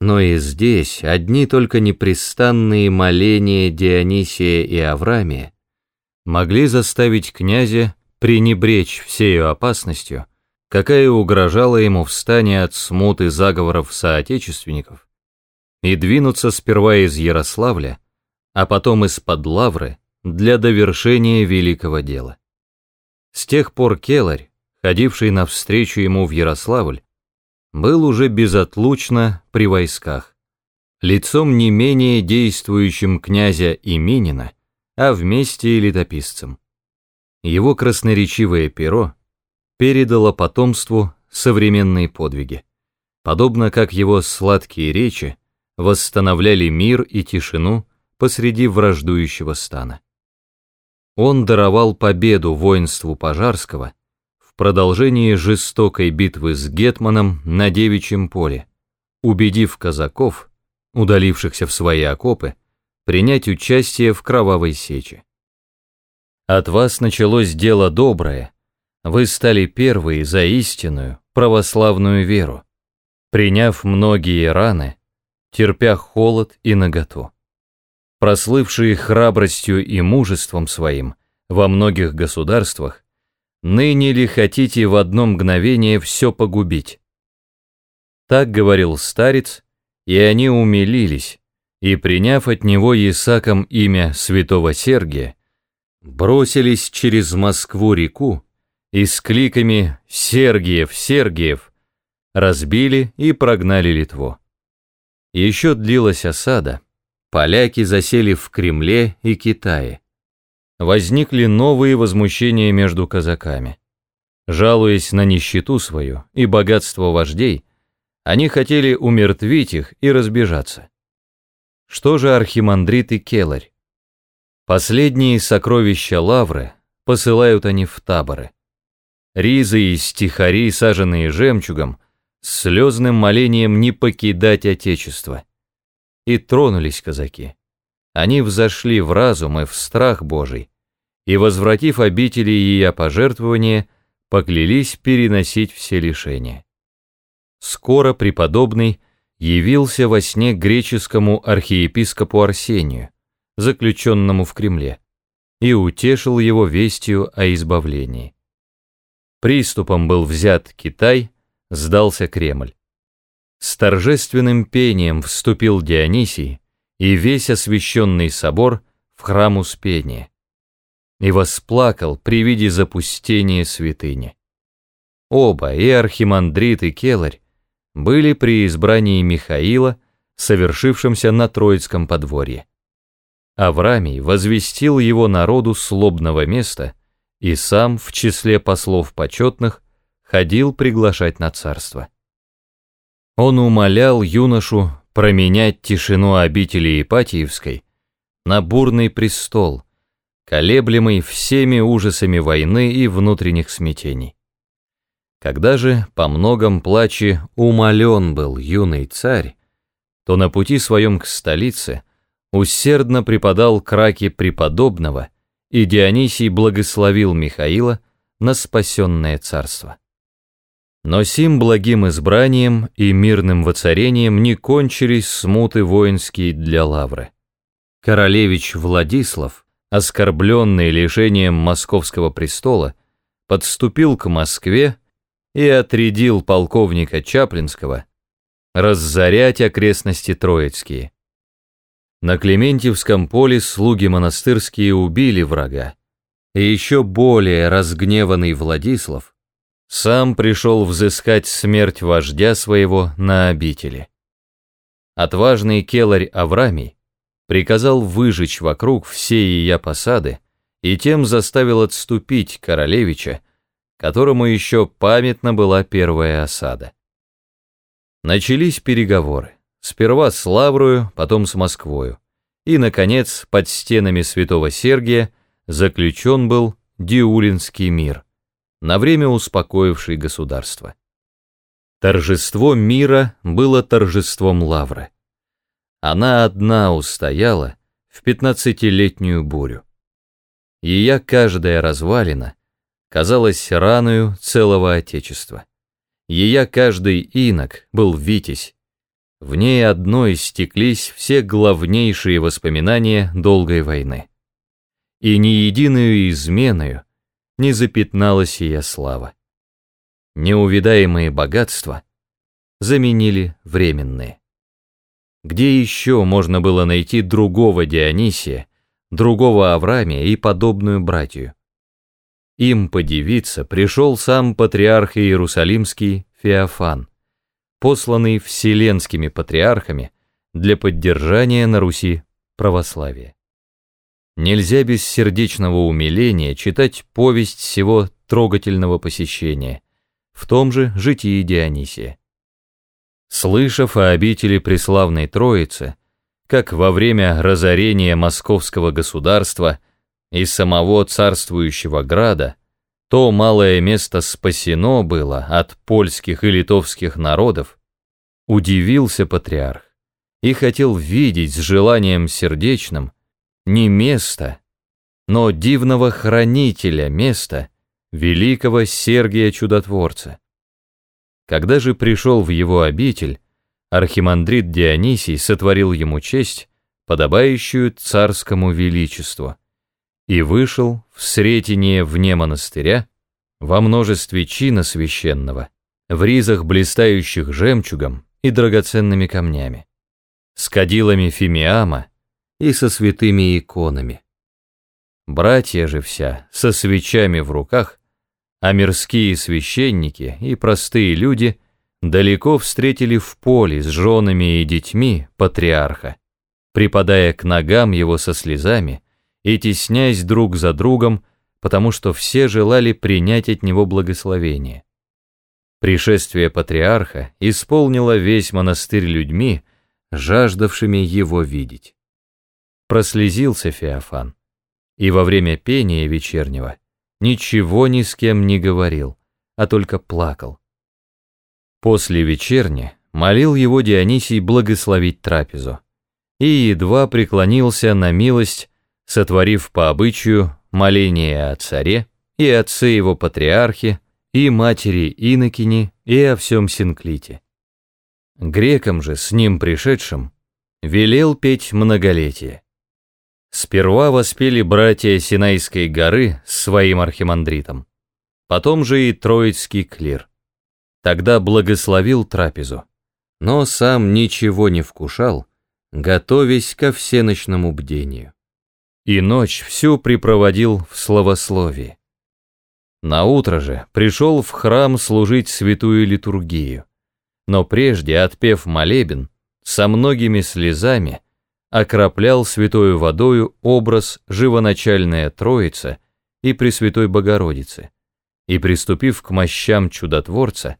Но и здесь одни только непрестанные моления Дионисия и Аврамия могли заставить князя пренебречь всею опасностью, какая угрожала ему в от смуты заговоров соотечественников, и двинуться сперва из Ярославля, а потом из-под Лавры для довершения великого дела. С тех пор Келарь, ходивший навстречу ему в Ярославль, был уже безотлучно при войсках, лицом не менее действующим князя Именина, а вместе и летописцем. Его красноречивое перо передало потомству современные подвиги, подобно как его сладкие речи восстановляли мир и тишину посреди враждующего стана. Он даровал победу воинству Пожарского продолжении жестокой битвы с Гетманом на Девичьем поле, убедив казаков, удалившихся в свои окопы, принять участие в кровавой сече. От вас началось дело доброе, вы стали первые за истинную, православную веру, приняв многие раны, терпя холод и наготу. Прослывшие храбростью и мужеством своим во многих государствах, ныне ли хотите в одно мгновение все погубить? Так говорил старец, и они умилились, и, приняв от него Исаком имя святого Сергия, бросились через Москву-реку и с кликами «Сергиев, Сергиев!» разбили и прогнали Литву. Еще длилась осада, поляки засели в Кремле и Китае. Возникли новые возмущения между казаками. Жалуясь на нищету свою и богатство вождей, они хотели умертвить их и разбежаться. Что же архимандрит и келарь? Последние сокровища лавры посылают они в таборы. Ризы и стихари, саженные жемчугом, с слезным молением не покидать отечество. И тронулись казаки. Они взошли в разум и в страх Божий, и, возвратив обители ее пожертвования, поклялись переносить все лишения. Скоро преподобный явился во сне греческому архиепископу Арсению, заключенному в Кремле, и утешил его вестью о избавлении. Приступом был взят Китай, сдался Кремль. С торжественным пением вступил Дионисий и весь освященный собор в храм Успения, и восплакал при виде запустения святыни. Оба, и архимандрит, и келарь, были при избрании Михаила, совершившемся на Троицком подворье. Авраамий возвестил его народу слобного места и сам в числе послов почетных ходил приглашать на царство. Он умолял юношу променять тишину обители Ипатиевской на бурный престол, колеблемый всеми ужасами войны и внутренних смятений. Когда же по многом плаче умолен был юный царь, то на пути своем к столице усердно преподал краке преподобного, и Дионисий благословил Михаила на спасенное царство. Но сим благим избранием и мирным воцарением не кончились смуты воинские для Лавры. Королевич Владислав, оскорбленный лишением московского престола, подступил к Москве и отрядил полковника Чаплинского разорять окрестности Троицкие. На Клементьевском поле слуги монастырские убили врага, и еще более разгневанный Владислав сам пришел взыскать смерть вождя своего на обители. Отважный келарь Аврамий приказал выжечь вокруг все ее посады и тем заставил отступить королевича которому еще памятна была первая осада. Начались переговоры, сперва с Лаврою, потом с Москвою, и, наконец, под стенами святого Сергия заключен был Диулинский мир, на время успокоивший государство. Торжество мира было торжеством Лавры. Она одна устояла в пятнадцатилетнюю бурю. Ее каждая развалина казалась раною целого Отечества. Ее каждый инок был витязь, В ней одной стеклись все главнейшие воспоминания долгой войны. И ни единую изменою не запятналась ее слава. Неувидаемые богатства заменили временные. Где еще можно было найти другого Дионисия, другого Авраамия и подобную братью? Им подивиться пришел сам патриарх Иерусалимский Феофан, посланный вселенскими патриархами для поддержания на Руси православия. Нельзя без сердечного умиления читать повесть всего трогательного посещения, в том же житии Дионисия. Слышав о обители Преславной Троицы, как во время разорения московского государства и самого царствующего града то малое место спасено было от польских и литовских народов, удивился патриарх и хотел видеть с желанием сердечным не место, но дивного хранителя места, великого Сергия Чудотворца. Когда же пришел в его обитель, архимандрит Дионисий сотворил ему честь, подобающую царскому величеству и вышел в сретение вне монастыря во множестве чина священного, в ризах, блистающих жемчугом и драгоценными камнями, с кадилами фимиама и со святыми иконами. Братья же вся со свечами в руках, а мирские священники и простые люди далеко встретили в поле с женами и детьми патриарха, припадая к ногам его со слезами, и теснясь друг за другом, потому что все желали принять от него благословение. Пришествие патриарха исполнило весь монастырь людьми, жаждавшими его видеть. Прослезился Феофан, и во время пения вечернего ничего ни с кем не говорил, а только плакал. После вечерни молил его Дионисий благословить трапезу, и едва преклонился на милость сотворив по обычаю моление о царе и отце его патриархе, и матери Инокини, и о всем Синклите. Грекам же, с ним пришедшим, велел петь многолетие. Сперва воспели братья Синайской горы своим архимандритом, потом же и Троицкий клир. Тогда благословил трапезу, но сам ничего не вкушал, готовясь ко всеночному бдению и ночь всю припроводил в словословии. Наутро же пришел в храм служить святую литургию, но прежде, отпев молебен, со многими слезами окроплял святою водою образ живоначальная Троица и Пресвятой Богородицы, и, приступив к мощам чудотворца,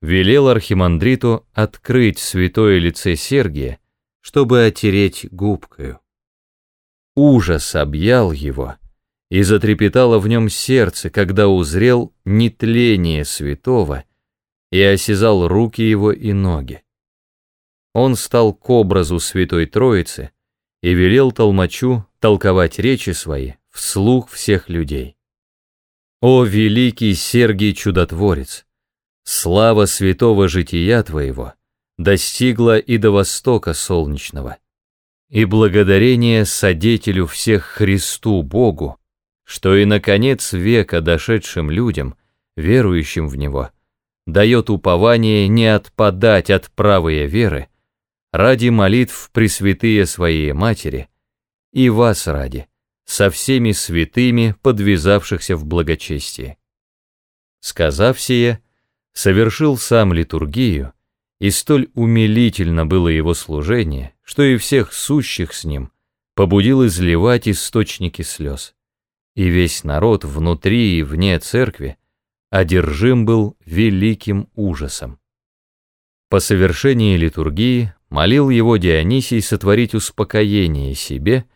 велел архимандриту открыть святое лице Сергия, чтобы отереть губкою. Ужас объял его, и затрепетало в нем сердце, когда узрел нетление святого и осязал руки его и ноги. Он стал к образу Святой Троицы и велел толмачу толковать речи свои вслух всех людей. О великий Сергий Чудотворец! Слава святого жития Твоего достигла и до востока солнечного и благодарение содетелю всех Христу Богу, что и на конец века дошедшим людям, верующим в Него, дает упование не отпадать от правой веры, ради молитв Пресвятые Своей Матери и вас ради, со всеми святыми, подвязавшихся в благочестии. Сказав сие, совершил сам литургию, и столь умилительно было его служение, что и всех сущих с ним побудил изливать источники слез. И весь народ внутри и вне церкви одержим был великим ужасом. По совершении литургии молил его Дионисий сотворить успокоение себе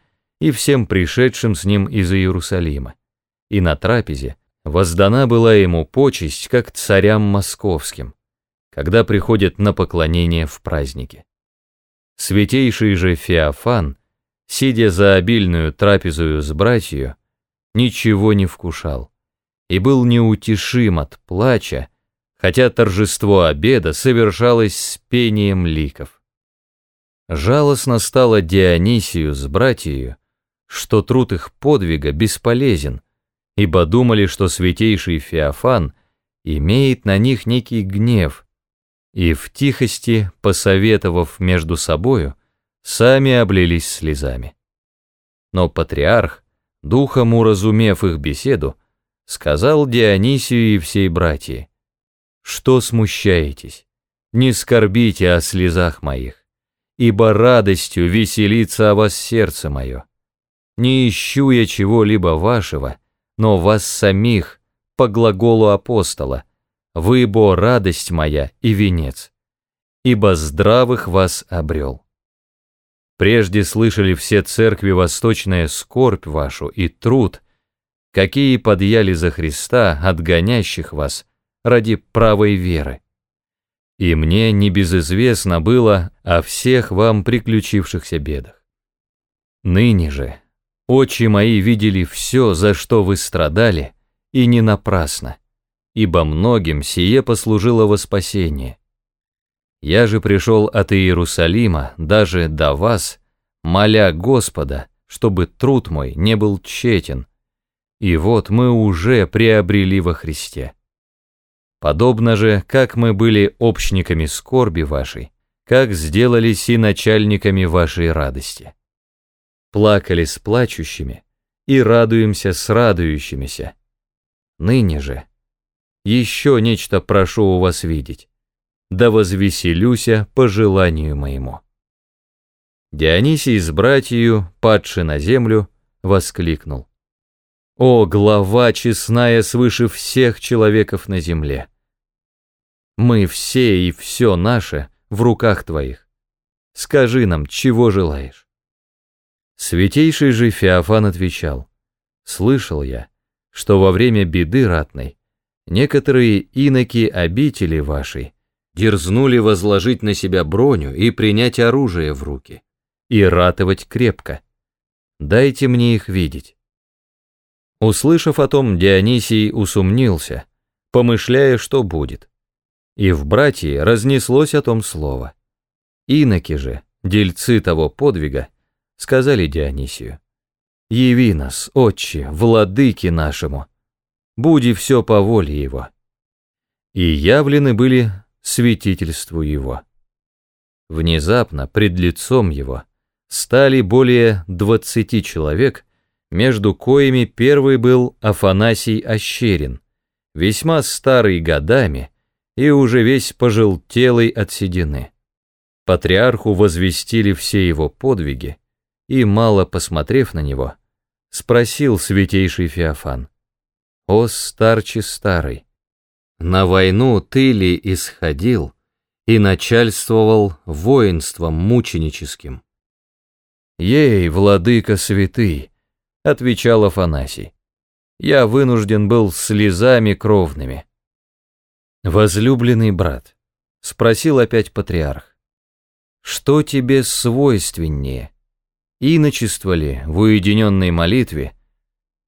и всем пришедшим с ним из Иерусалима, и на трапезе воздана была ему почесть, как царям московским, когда приходят на поклонение в праздники. Святейший же Феофан, сидя за обильную трапезую с братью, ничего не вкушал и был неутешим от плача, хотя торжество обеда совершалось с пением ликов. Жалостно стало Дионисию с братьею, что труд их подвига бесполезен, ибо думали, что святейший Феофан имеет на них некий гнев, и в тихости, посоветовав между собою, сами облились слезами. Но патриарх, духом уразумев их беседу, сказал Дионисию и всей братьи, «Что смущаетесь? Не скорбите о слезах моих, ибо радостью веселится о вас сердце мое. Не ищу я чего-либо вашего, но вас самих, по глаголу апостола, вы, бо, радость моя и венец, ибо здравых вас обрел. Прежде слышали все церкви восточная скорбь вашу и труд, какие подъяли за Христа, отгонящих вас, ради правой веры. И мне небезызвестно было о всех вам приключившихся бедах. Ныне же очи мои видели все, за что вы страдали, и не напрасно, ибо многим сие послужило во спасение. Я же пришел от Иерусалима даже до вас, моля Господа, чтобы труд мой не был тщетен, и вот мы уже приобрели во Христе. Подобно же, как мы были общниками скорби вашей, как сделались и начальниками вашей радости. Плакали с плачущими и радуемся с радующимися. Ныне же еще нечто прошу у вас видеть, да возвеселюся по желанию моему. Дионисий с братью, падши на землю, воскликнул. О, глава честная свыше всех человеков на земле! Мы все и все наше в руках твоих. Скажи нам, чего желаешь? Святейший же Феофан отвечал, слышал я, что во время беды ратной некоторые иноки обители вашей дерзнули возложить на себя броню и принять оружие в руки, и ратовать крепко. Дайте мне их видеть. Услышав о том, Дионисий усомнился, помышляя, что будет. И в братье разнеслось о том слово. Иноки же, дельцы того подвига, сказали Дионисию, «Яви нас, отче, владыки нашему, буди все по воле его». И явлены были святительству его. Внезапно пред лицом его стали более двадцати человек, между коими первый был Афанасий Ощерин, весьма старый годами и уже весь пожелтелый от седины. Патриарху возвестили все его подвиги, и, мало посмотрев на него, спросил святейший Феофан, «О, старче старый, на войну ты ли исходил и начальствовал воинством мученическим?» «Ей, владыка святый!» Отвечал Афанасий. Я вынужден был слезами кровными. Возлюбленный брат, спросил опять патриарх, что тебе свойственнее, иночество ли в уединенной молитве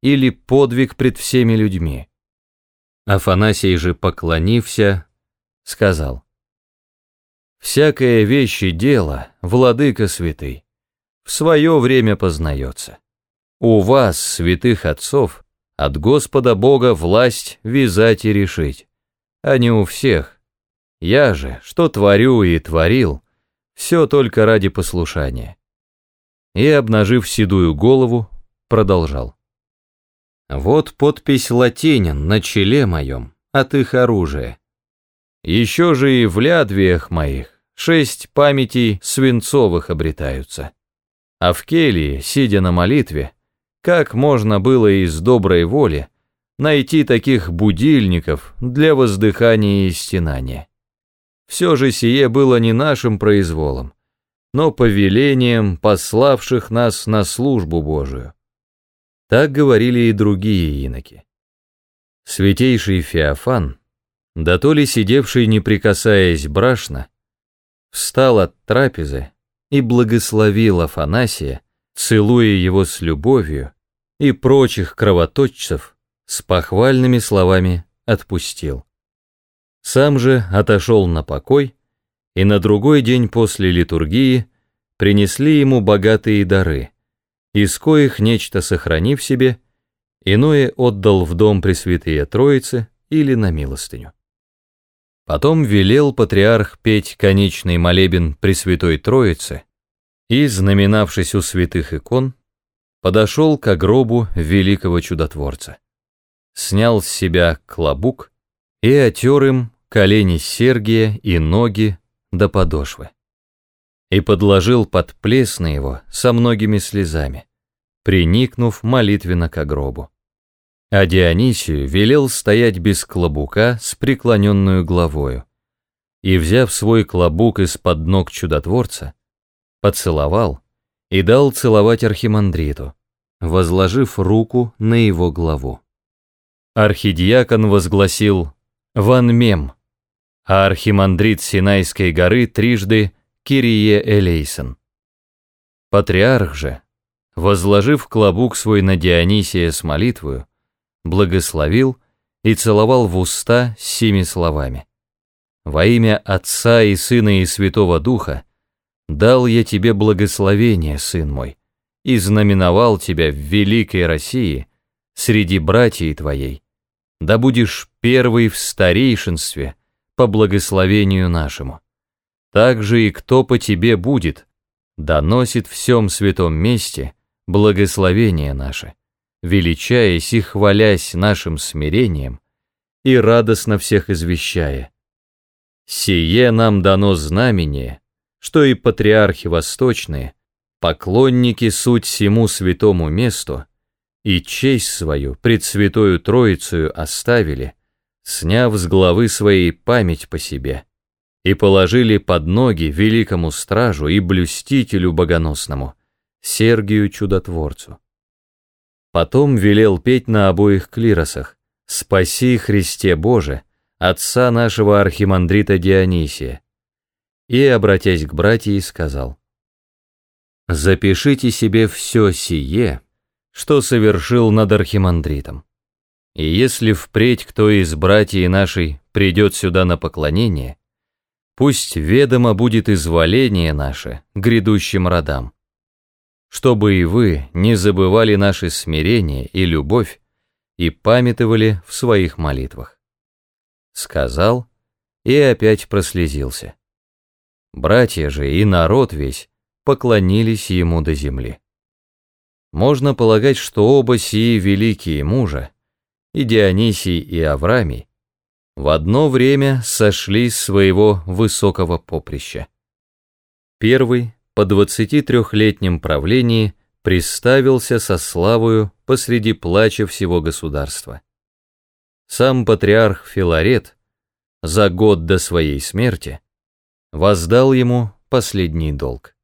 или подвиг пред всеми людьми? Афанасий же, поклонився, сказал, «Всякое вещь и дело, владыка святый, в свое время познается. У вас, святых отцов, от Господа Бога власть вязать и решить, а не у всех. Я же, что творю и творил, все только ради послушания. И, обнажив седую голову, продолжал. Вот подпись латинин на челе моем, от их оружия. Еще же и в лядвиях моих шесть памятей свинцовых обретаются. А в келье, сидя на молитве, как можно было из доброй воли найти таких будильников для воздыхания и стенания? Все же сие было не нашим произволом, но повелением пославших нас на службу Божию. Так говорили и другие иноки. Святейший Феофан, да сидевший, не прикасаясь брашно, встал от трапезы и благословил Афанасия, целуя его с любовью, и прочих кровоточцев с похвальными словами отпустил. Сам же отошел на покой и на другой день после литургии принесли ему богатые дары, из коих нечто сохранив себе, иное отдал в дом Пресвятые Троицы или на милостыню. Потом велел патриарх петь конечный молебен Пресвятой Троицы и, знаменавшись у святых икон, подошел к гробу великого чудотворца. Снял с себя клобук и отер им колени Сергия и ноги до подошвы. И подложил под плесны его со многими слезами, приникнув молитвенно к гробу а Дионисию велел стоять без клобука с преклоненную главою, и, взяв свой клобук из-под ног чудотворца, поцеловал и дал целовать архимандриту, возложив руку на его главу. Архидиакон возгласил «Ван Мем», а архимандрит Синайской горы трижды Кирие Элейсон. Патриарх же, возложив клобук свой на Дионисия с молитвою, благословил и целовал в уста сими словами. «Во имя Отца и Сына и Святого Духа дал я тебе благословение, сын мой, и знаменовал тебя в великой России среди братьев твоей, да будешь первый в старейшинстве по благословению нашему. Так же и кто по тебе будет, доносит всем святом месте благословение наше величаясь и хвалясь нашим смирением, и радостно всех извещая. Сие нам дано знамение, что и патриархи восточные, поклонники суть всему святому месту, и честь свою пред святою Троицею оставили, сняв с главы своей память по себе, и положили под ноги великому стражу и блюстителю богоносному, Сергию Чудотворцу. Потом велел петь на обоих клиросах «Спаси, Христе Боже, отца нашего архимандрита Дионисия». И, обратясь к братьям, сказал «Запишите себе все сие, что совершил над архимандритом. И если впредь кто из братьев нашей придет сюда на поклонение, пусть ведомо будет изволение наше грядущим родам чтобы и вы не забывали наше смирение и любовь и памятовали в своих молитвах. Сказал и опять прослезился. Братья же и народ весь поклонились ему до земли. Можно полагать, что оба сии великие мужа, и Дионисий, и Аврамий, в одно время сошли с своего высокого поприща. Первый по 23-летнем правлении приставился со славою посреди плача всего государства. Сам патриарх Филарет за год до своей смерти воздал ему последний долг.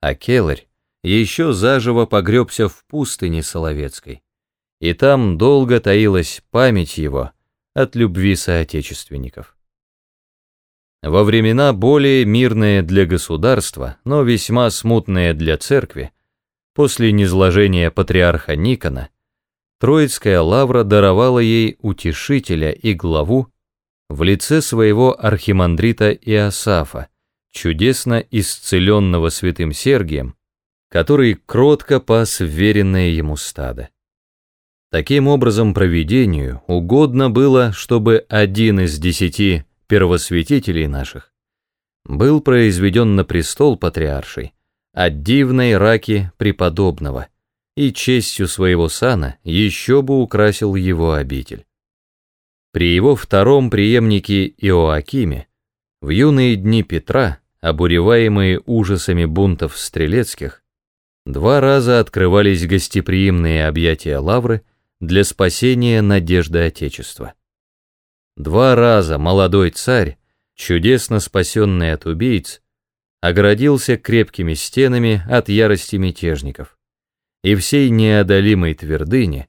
А Келарь еще заживо погребся в пустыне Соловецкой, и там долго таилась память его от любви соотечественников. Во времена более мирные для государства, но весьма смутные для церкви, после низложения патриарха Никона, Троицкая лавра даровала ей утешителя и главу в лице своего архимандрита Иосафа, чудесно исцеленного святым Сергием, который кротко пас веренное ему стадо. Таким образом, провидению угодно было, чтобы один из десяти первосвятителей наших, был произведен на престол патриаршей от дивной раки преподобного, и честью своего сана еще бы украсил его обитель. При его втором преемнике Иоакиме, в юные дни Петра, обуреваемые ужасами бунтов стрелецких, два раза открывались гостеприимные объятия лавры для спасения надежды Отечества. Два раза молодой царь, чудесно спасенный от убийц, оградился крепкими стенами от ярости мятежников и всей неодолимой твердыни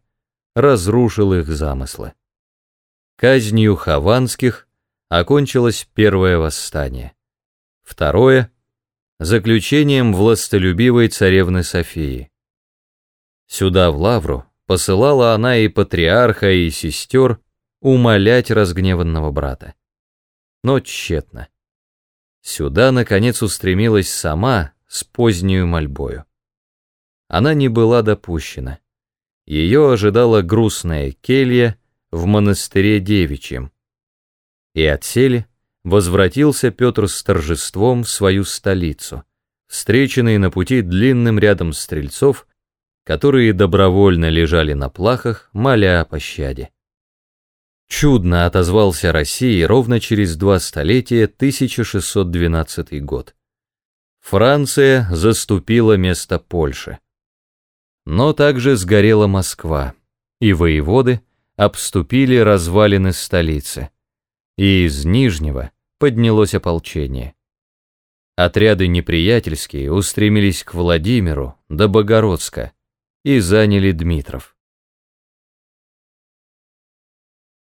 разрушил их замыслы. Казнью Хованских окончилось первое восстание. Второе — заключением властолюбивой царевны Софии. Сюда, в Лавру, посылала она и патриарха, и сестер, умолять разгневанного брата. Но тщетно. Сюда, наконец, устремилась сама с позднюю мольбою. Она не была допущена. Ее ожидала грустная келья в монастыре девичьем. И отсели возвратился Петр с торжеством в свою столицу, встреченный на пути длинным рядом стрельцов, которые добровольно лежали на плахах, моля о пощаде. Чудно отозвался России ровно через два столетия 1612 год. Франция заступила место Польши. Но также сгорела Москва, и воеводы обступили развалины столицы. И из Нижнего поднялось ополчение. Отряды неприятельские устремились к Владимиру до Богородска и заняли Дмитров.